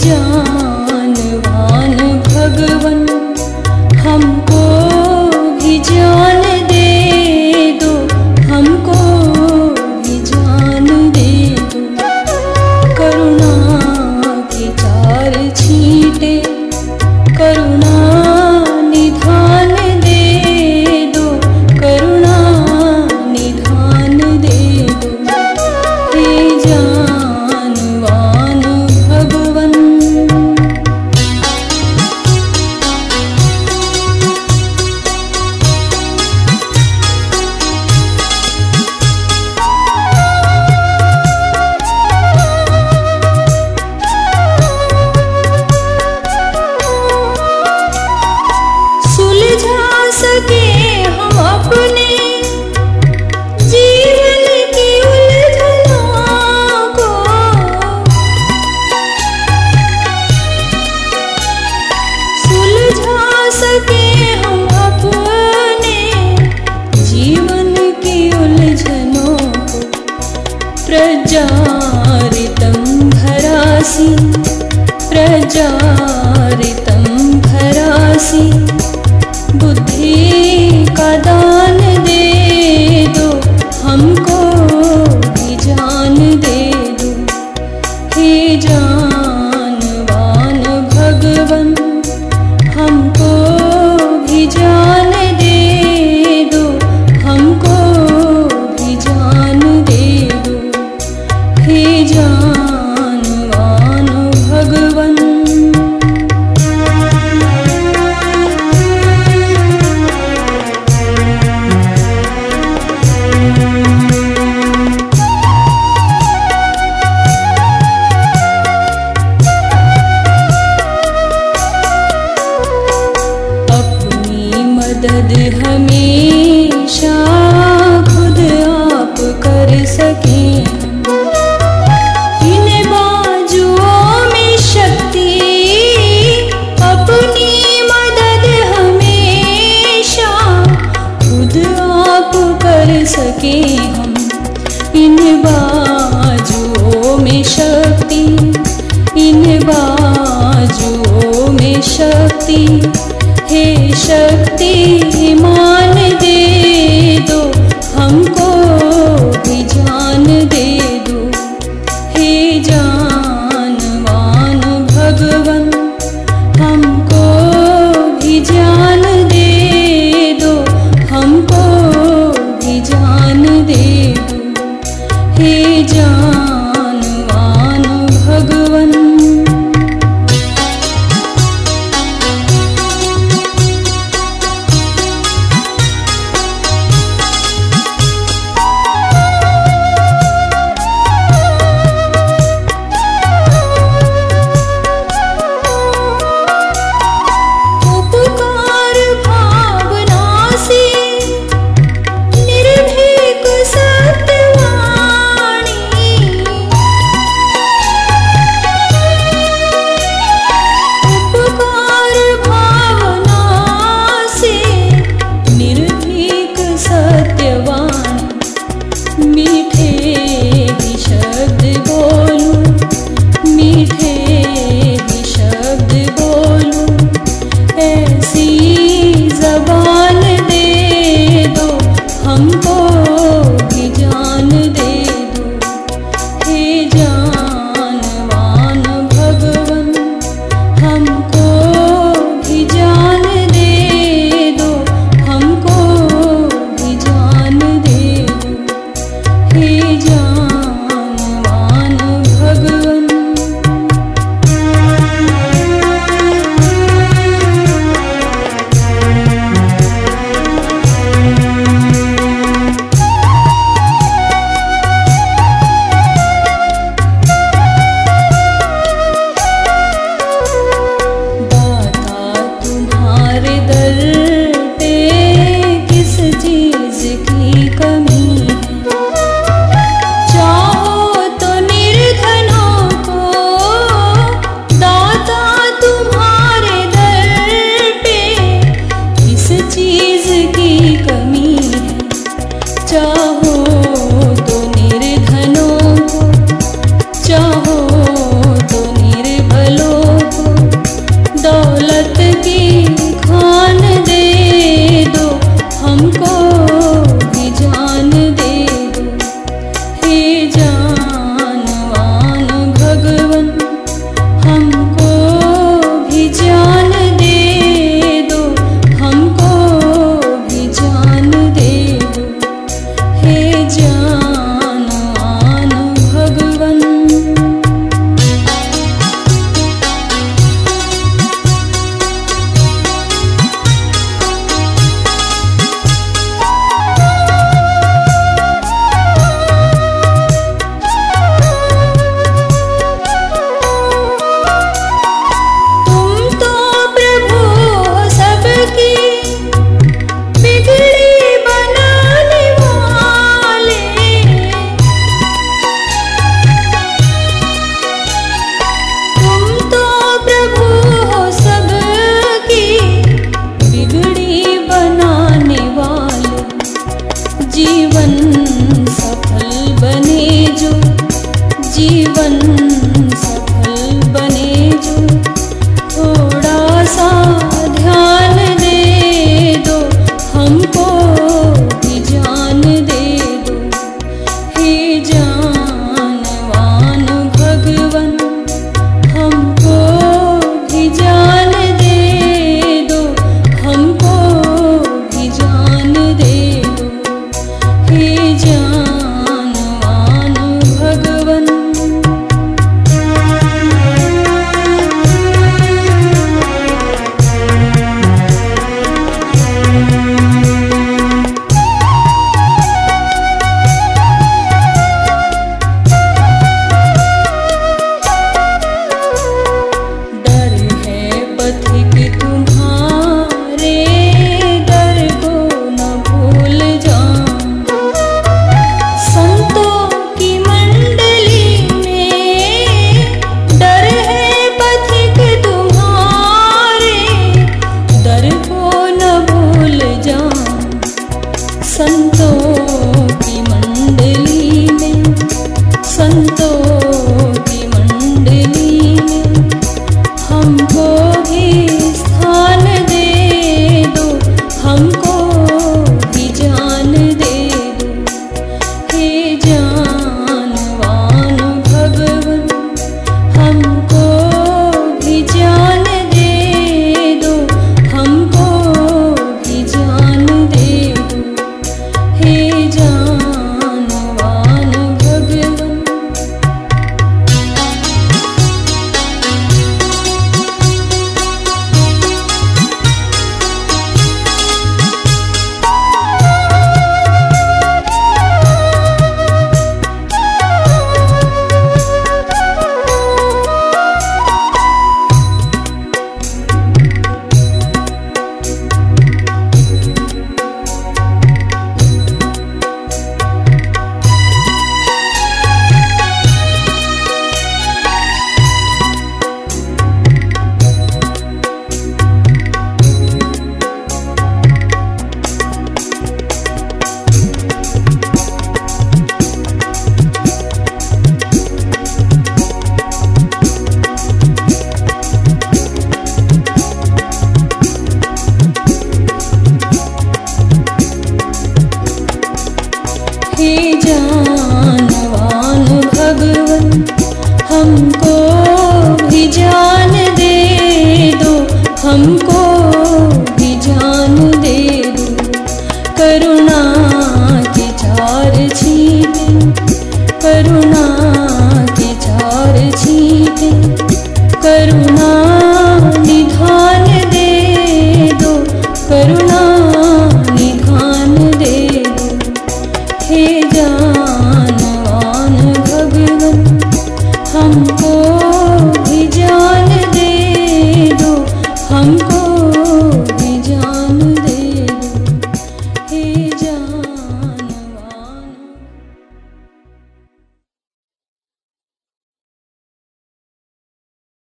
जान भरासि बुद्धि शक्ति हे शक्ति मान करत की